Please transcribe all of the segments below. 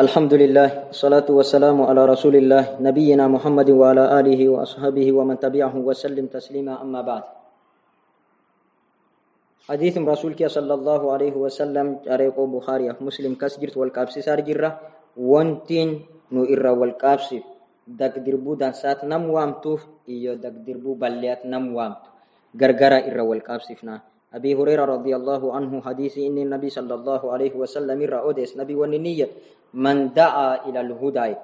الحمد لله الصلاة والسلام على رسول الله نبينا محمد وعلى آله وأصحابه ومن تبعه وسلم تسليما أما بعد حديث رسولك صلى الله عليه وسلم جاريق بخاري مسلم كسجرت والكابس سار جرة وانتين نو والكابس دك دربو دانسات نم وامتوف إيو دك دربو بليات نم وامتو غرغرة إرى والكابس فنا أبي هريرة رضي الله عنه حديث إن النبي صلى الله عليه وسلم إرى أوديس نبي ونية من دعا إلى الهدى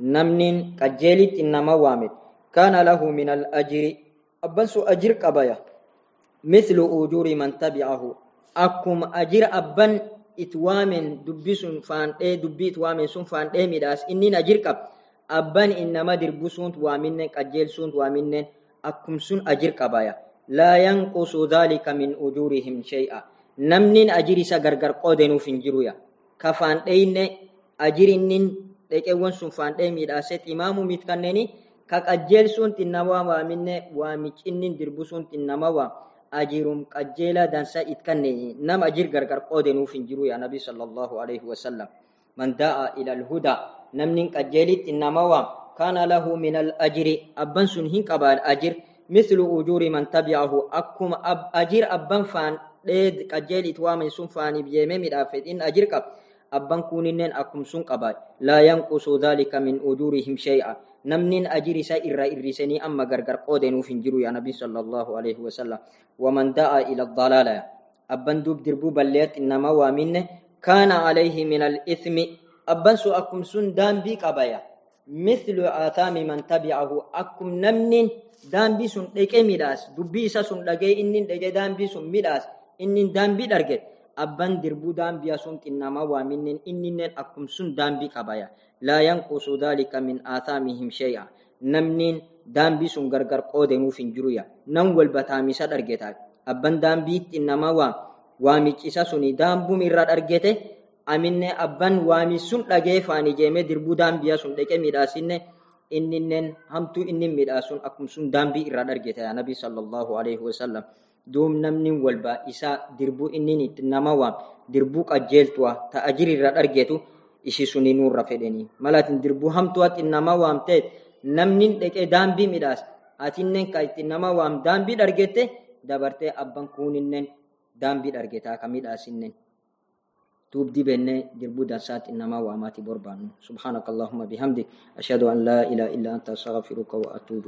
نمن كجيلت إنما وامد كان له من الأجر أبنس أجر قبايا مثل أجور من تبعه أكم أجر أبن إتوامن دبس فان إيه دبي إتوامن سن فان إيه مداس إنين أجر قب أبن إنما دربسون توامن كجيل سون توامن أكم سن أجر قبايا لا ينقص ذلك من أجورهم شيئا نمن أجر سغرغر قودنو فنجرويا kafaan dheyne ajirinnin dheqeewwan sun faan dhee miidhaaseet imaamu mit kanneni ka qajjeelsuun xinnama waaminne waamicinnin dirbusuun xinnama waam ajirum qajjeela dansa it kanneni nam ajir gargar qoodenuuf hin jiru yaa nabi sallallahu alaihi wasallam man da'a ila alhuda namnin qajjeelit xinnama waam kaana lahu min مثل أجور من تبعه. أكم أب أجر أبان فان ديد قجيل إتوامن سن فاني بيمي مدافد إن أجر قب أبان كونين أكم سن قبال لا ينقص ذلك من أجورهم شيئا. نمنين أجر سائر إرسني أما غرغر قودن وفنجرو يا نبي صلى الله عليه وسلم. ومن دعا إلى الضلالة أبان دوب دربو بليت إنما وامن. كان عليه من الإثم. أبان سو أكم سن دام بي قبايا مثل آثام من تبعه. أكم نمن دان بيسون ديكي ميداس دوبيسا سون دجي إنين دجي دان بيسون ميداس إنين دان بي درجت أبان دربو دان بيسون كنما وامنين. إنين أكم سون دان بي كبايا. لا ينقص ذلك من آثامهم شيئا. نمنين دان بيسون غرغر قود موفين جرويا نوال بتاميسا درجتا أبان دان بيت إنما وام. وامي كيسا سوني دان بومي راد أرجته aminne abban waamis sun dhagee faani jeeme dirbuu daambiya sun dheqe midhaasinne inninen hamtuu innin midhaasun akkum sun daambii irra dhargete ya nabi sallallahu alaihi wasallam والبا إسا دربو إنني نما وام دربو قجلتوا تأجر الرأرجتو إشي سني نور رفدني ملات دربو هم توات إنما وام تيت نمني دك دام بي مداس أتنن كايت إنما وام دام بي درجته دبرته أبان كوننن دام بي درجتا كميد أسنن توب دي بنه دربو داسات إنما وأماتي بربان. سبحانك اللهم بحمدك أشهد أن لا إله إلا أنت أستغفرك وأتوب